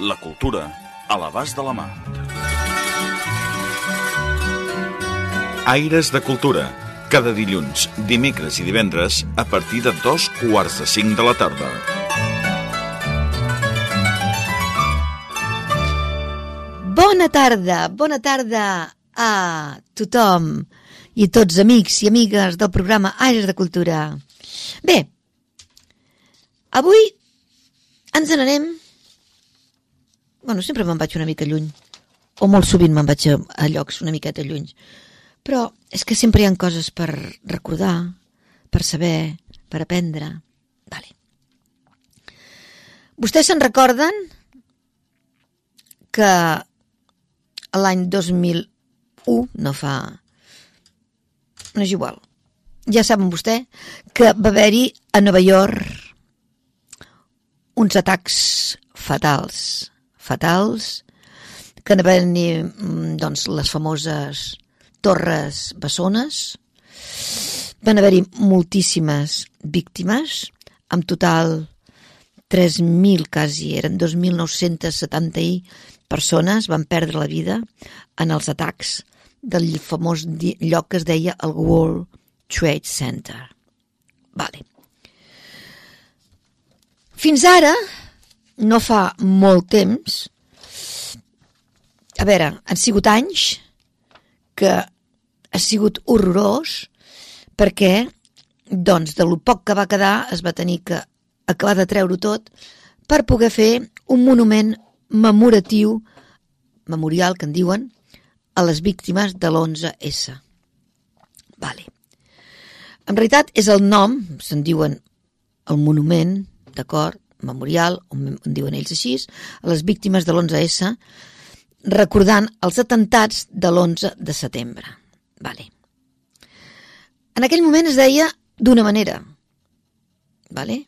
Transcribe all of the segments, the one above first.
La cultura a l'abast de la mà. Aires de Cultura. Cada dilluns, dimecres i divendres a partir de dos quarts de cinc de la tarda. Bona tarda, bona tarda a tothom i tots amics i amigues del programa Aires de Cultura. Bé, avui ens n'anem... Bueno, sempre me'n vaig una mica lluny, o molt sovint me'n vaig a, a llocs una miqueta lluny, però és que sempre hi ha coses per recordar, per saber, per aprendre. Vale. Vostès se'n recorden que l'any 2001, no fa... no és igual. Ja saben vostè que va haver-hi a Nova York uns atacs fatals, fatals, que van venir doncs, les famoses torres bessones, van haver-hi moltíssimes víctimes, en total 3.000 quasi, eren 2.970 persones van perdre la vida en els atacs del famós lloc que es deia el World Trade Center. Vale. Fins ara, no fa molt temps, a veure, han sigut anys que ha sigut horrorós perquè, doncs, de lo poc que va quedar es va tenir que acabar de treure tot per poder fer un monument memoratiu, memorial que en diuen, a les víctimes de l'11S. Vale. En realitat és el nom, se'n diuen el monument, d'acord, memorial, en diuen ells així, a les víctimes de l'11S, recordant els atentats de l'11 de setembre. Vale. En aquell moment es deia d'una manera, vale?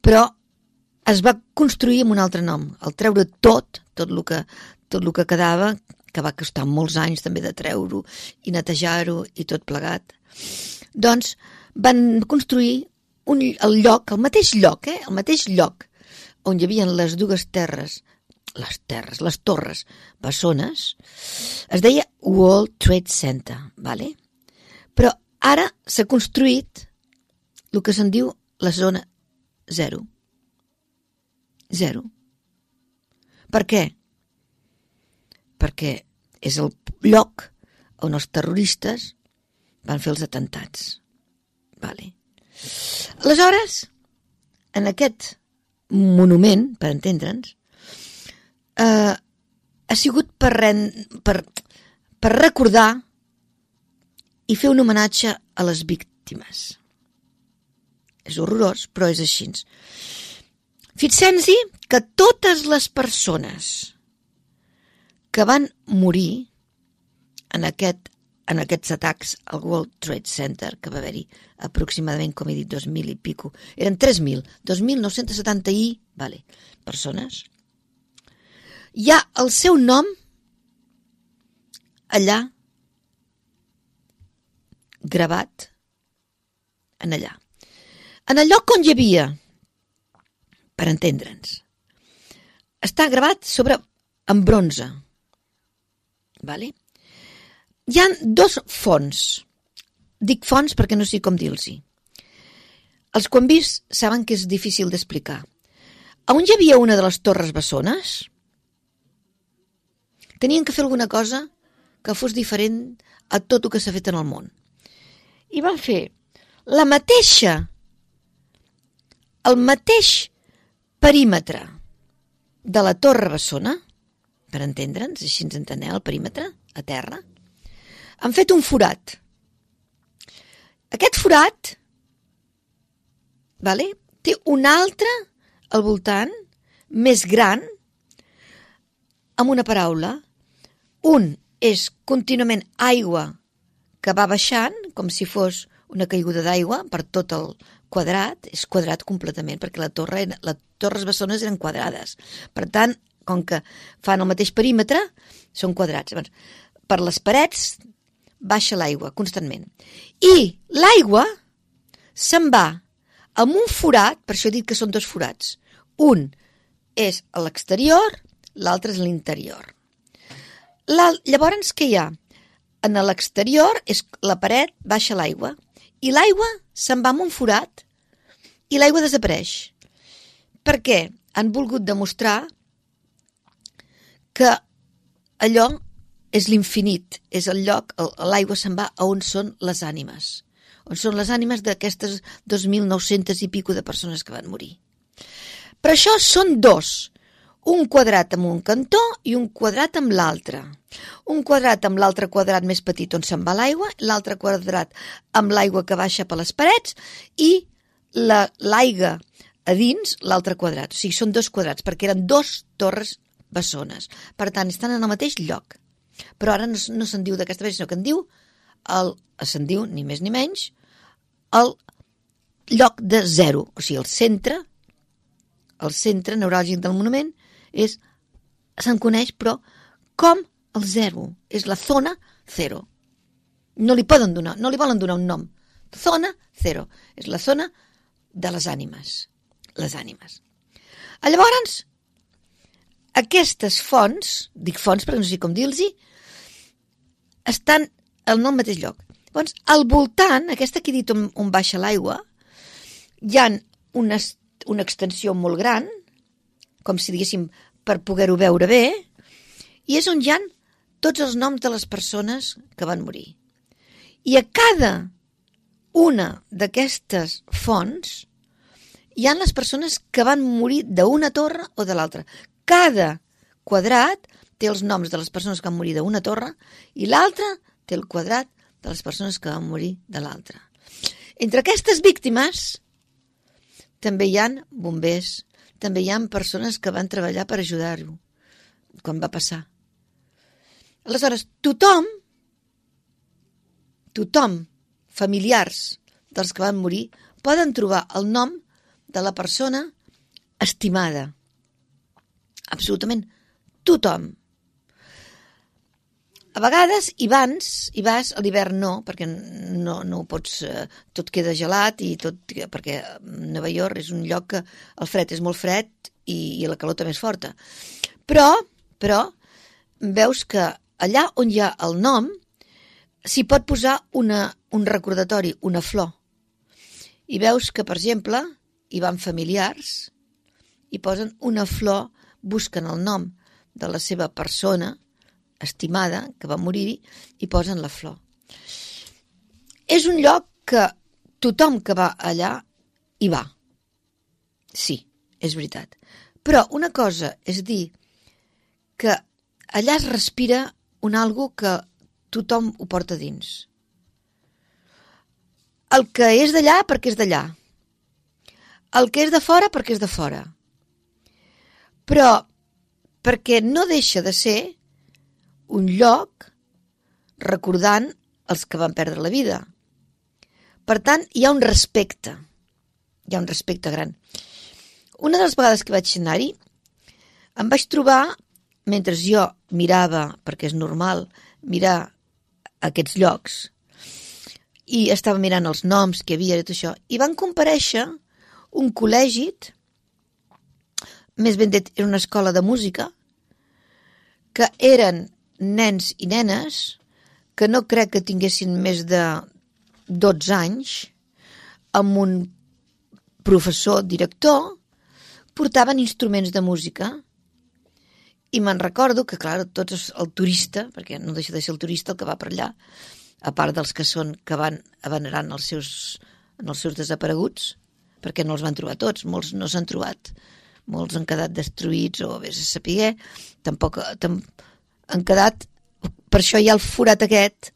però es va construir amb un altre nom, el treure tot, tot el que, tot el que quedava, que va costar molts anys també de treure-ho i netejar-ho i tot plegat. Doncs van construir un, el lloc, el mateix lloc, eh? el mateix lloc on hi havia les dues terres, les terres, les torres bessones, es deia World Trade Center, vale? però ara s'ha construït el que se'n diu la zona zero. Zero. Per què? Perquè és el lloc on els terroristes van fer els atentats. Vale. Aleshores, en aquest monument, per entendre'ns, eh, ha sigut per, ren, per, per recordar i fer un homenatge a les víctimes. És horrorós, però és així. Fixem-hi que totes les persones que van morir en, aquest, en aquests atacs al World Trade Center, que va haver-hi aproximadament, com he dit, 2.000 i pico, eren 3.000, 2.970 i, vale, persones, hi ha el seu nom allà gravat en allà. En el lloc on hi havia, per entendre'ns, està gravat sobre en bronze. Vale? Hi han dos fonts. Dic fonts perquè no sé com dir-los-hi. Els convits saben que és difícil d'explicar. On hi havia una de les torres bessones, tenien que fer alguna cosa que fos diferent a tot el que s'ha fet en el món. I van fer la mateixa, el mateix perímetre de la torre bessona, per entendre'ns, així ens enteneu, el perímetre, a terra, han fet un forat. Aquest forat vale, té un altre al voltant, més gran, amb una paraula. Un és contínuament aigua que va baixant, com si fos una caiguda d'aigua per tot el quadrat, és quadrat completament, perquè la torre, les torres bessones eren quadrades. Per tant, com que fan el mateix perímetre, són quadrats. Per les parets baixa l'aigua constantment. I l'aigua se'n va amb un forat, per això he dit que són dos forats. Un és a l'exterior, l'altre és a l'interior. Llavors, què hi ha? En l'exterior és la paret baixa l'aigua i l'aigua se'n va amb un forat i l'aigua desapareix. Per què? Han volgut demostrar que allò és l'infinit, és el lloc, l'aigua se'n va a on són les ànimes, on són les ànimes d'aquestes 2.900 i pico de persones que van morir. Per això són dos, un quadrat amb un cantó i un quadrat amb l'altre. Un quadrat amb l'altre quadrat més petit on se'n va l'aigua, l'altre quadrat amb l'aigua que baixa per les parets i l'aigua a dins l'altre quadrat. O sigui, són dos quadrats, perquè eren dos torres bessones. Per tant, estan en el mateix lloc. Però ara no, no se'n diu d'aquesta manera, sinó que en diu, el, se'n diu, ni més ni menys, el lloc de zero, o sigui, el centre, el centre neuràlgic del monument, és se'n coneix, però com el zero, és la zona zero. No li poden donar, no li volen donar un nom. Zona zero, és la zona de les ànimes, les ànimes. Llavors, aquestes fonts, dic fonts perquè no sé com dir-los, estan en el mateix lloc. Llavors, al voltant, aquesta que he dit on, on baixa l'aigua, hi ha una, una extensió molt gran, com si diguéssim per poder-ho veure bé, i és on hi han tots els noms de les persones que van morir. I a cada una d'aquestes fonts hi han les persones que van morir d'una torre o de l'altra. Cada quadrat té els noms de les persones que van morir d'una torre i l'altre té el quadrat de les persones que van morir de l'altra. Entre aquestes víctimes també hi han bombers, també hi han persones que van treballar per ajudar-ho quan va passar. Aleshores, tothom, tothom, familiars dels que van morir, poden trobar el nom de la persona estimada. Absolutament tothom. A vegades hi vans, hi vas, a l'hivern no, perquè no, no ho pots... Eh, tot queda gelat i tot... perquè Nova York és un lloc que el fred és molt fred i, i la calor també és forta. Però, però, veus que allà on hi ha el nom s'hi pot posar una, un recordatori, una flor. I veus que, per exemple, hi van familiars i posen una flor, busquen el nom de la seva persona, estimada, que va morir-hi, i posen la flor. És un lloc que tothom que va allà hi va. Sí, és veritat. Però una cosa és dir que allà es respira un algo que tothom ho porta dins. El que és d'allà perquè és d'allà. El que és de fora perquè és de fora. Però perquè no deixa de ser un lloc recordant els que van perdre la vida. Per tant, hi ha un respecte. Hi ha un respecte gran. Una de les vegades que vaig anar-hi, em vaig trobar, mentre jo mirava, perquè és normal mirar aquests llocs, i estava mirant els noms que havia i tot això, i van compareixer un col·legi, més ben dit, era una escola de música, que eren nens i nenes que no crec que tinguessin més de 12 anys, amb un professor, director, portaven instruments de música. I me'n recordo que, clar, tots el turista, perquè no deixa de ser el turista el que va per allà, a part dels que són que van venerant els seus, en els seus desapareguts, perquè no els van trobar tots, molts no s'han trobat, molts han quedat destruïts o bé se sapigué, tampoc, tampoc han quedat... Per això hi ha el forat aquest,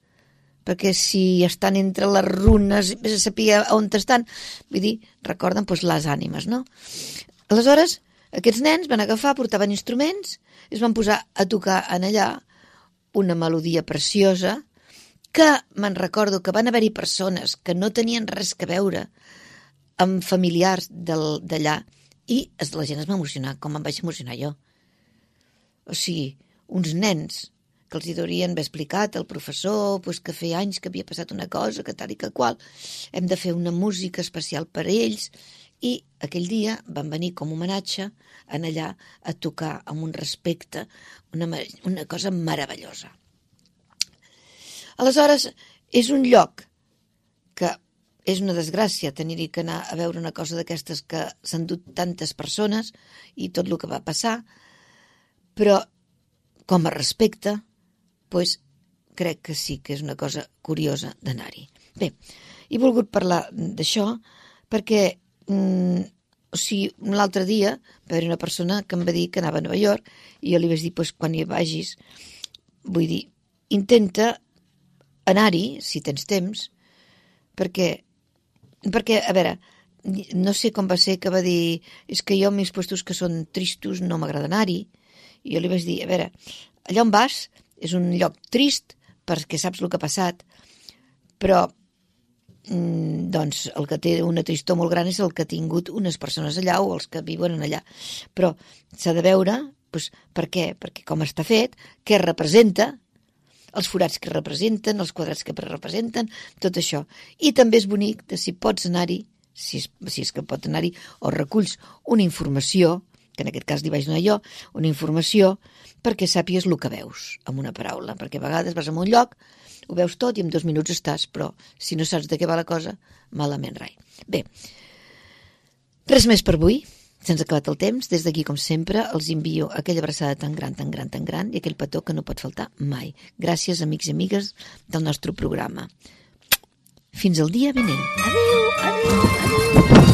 perquè si estan entre les runes, vés a saber on estan, vull dir, recorden doncs, les ànimes, no? Aleshores, Aquests nens van agafar, portaven instruments, es van posar a tocar en allà una melodia preciosa que me'n recordo que van haver-hi persones que no tenien res que veure amb familiars d'allà i es, la gent es va emocionar, com em vaig emocionar jo. O sigui, uns nens que els hi haurien haver explicat al professor pues, que feia anys que havia passat una cosa, que tal i que qual, hem de fer una música especial per a ells, i aquell dia van venir com homenatge en allà a tocar amb un respecte, una, una cosa meravellosa. Aleshores, és un lloc que és una desgràcia tenir-hi que anar a veure una cosa d'aquestes que s'han dut tantes persones i tot el que va passar, però com a respecte, doncs crec que sí que és una cosa curiosa d'anar-hi. Bé, he volgut parlar d'això perquè mm, o sigui, l'altre dia va haver una persona que em va dir que anava a Nova York i jo li vaig dir, pues, quan hi vagis, vull dir, intenta anar-hi, si tens temps, perquè perquè, a veure, no sé com va ser que va dir és que jo, meus puestos que són tristos, no m'agrada anar-hi. I jo li vaig dir, a veure, allà on vas és un lloc trist perquè saps el que ha passat, però mm, doncs el que té una tristor molt gran és el que ha tingut unes persones allà o els que viuen allà. Però s'ha de veure doncs, per què, perquè com està fet, què representa, els forats que representen, els quadrats que representen, tot això. I també és bonic de si pots anar-hi, si, si és que pot anar-hi, o reculls una informació, que en aquest cas li vaig donar jo, una informació perquè sàpies el que veus, amb una paraula, perquè a vegades vas a un lloc, ho veus tot i en dos minuts estàs, però si no saps de què va la cosa, malament rai. Bé, res més per avui. Se'ns ha acabat el temps. Des d'aquí, com sempre, els envio aquella abraçada tan gran, tan gran, tan gran i aquell petó que no pot faltar mai. Gràcies, amics i amigues del nostre programa. Fins al dia vinent. Adéu, adéu, adéu.